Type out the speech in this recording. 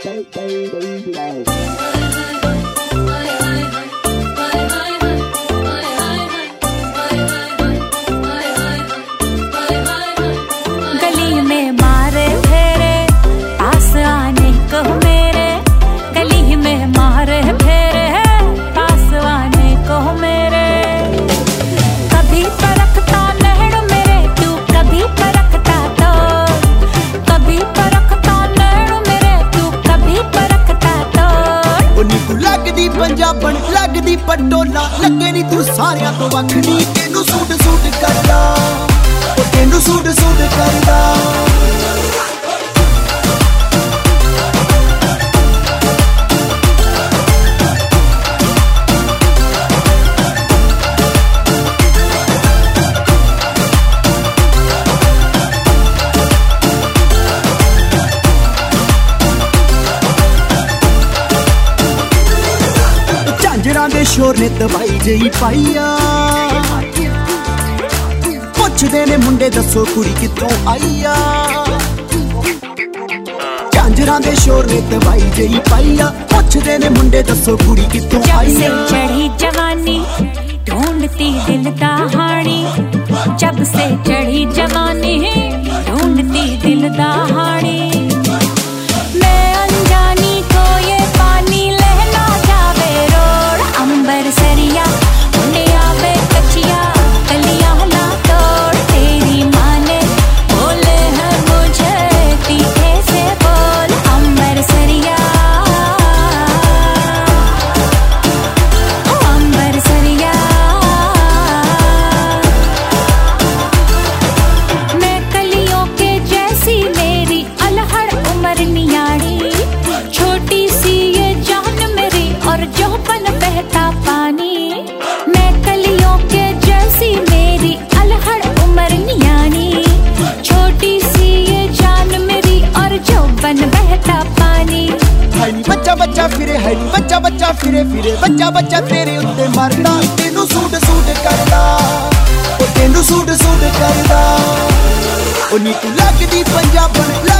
Take baby, baby, baby. ਪੰਜਾਬਣ ਲੱਗਦੀ ਪਟੋਲਾ ਲੱਗੇ ਨੀ ਤੂੰ ਸਾਰਿਆਂ ਤੋਂ ਵੱਖਰੀ ਤੈਨੂੰ ਸੂਟ ਸੂਟ ਕਰਦਾ। ਉਹ ਤੈਨੂੰ ਸੂਟ ਸੂਟ ਕਰਦਾ। ਕਿਸ਼ੋਰ ਦਵਾਈ ਜਈ ਪਾਈਆ ਪੁੱਛਦੇ ਨੇ ਮੁੰਡੇ ਦੱਸੋ ਕੁੜੀ ਕਿੱਥੋਂ ਆਈਆ ਝਾਂਜਰਾਂ ਦੇ ਸ਼ੋਰ ਨੇ ਦਵਾਈ ਜਈ ਪਾਈਆ ਪੁੱਛਦੇ ਨੇ ਮੁੰਡੇ ਦੱਸੋ ਕੁੜੀ ਕਿੱਥੋਂ ਆਈਆ ਜਬ ਸੇ ਚੜੀ ਜਵਾਨੀ ਢੂੰਡਤੀ ਦਿਲ ਦਾ ਹਾਣੀ। ਜਬ ਸੇ ਚੜੀ ਹੈ ਨੀ ਬੱਚਾ ਬੱਚਾ ਫਿਰੇ ਹੈ ਨੀ ਬੱਚਾ ਬੱਚਾ ਫਿਰੇ ਫਿਰੇ। ਬੱਚਾ ਬੱਚਾ ਤੇਰੇ ਉੱਤੇ ਮਰਦਾ। ਤੈਨੂੰ ਸੂਟ ਸੂਟ ਕਰਦਾ। ਉਹ ਤੈਨੂੰ ਸੂਟ ਸੂਟ ਕਰਦਾ। ਉਹ ਨੀ ਤੂੰ ਲੱਗਦੀ ਪੰਜਾਬਣ।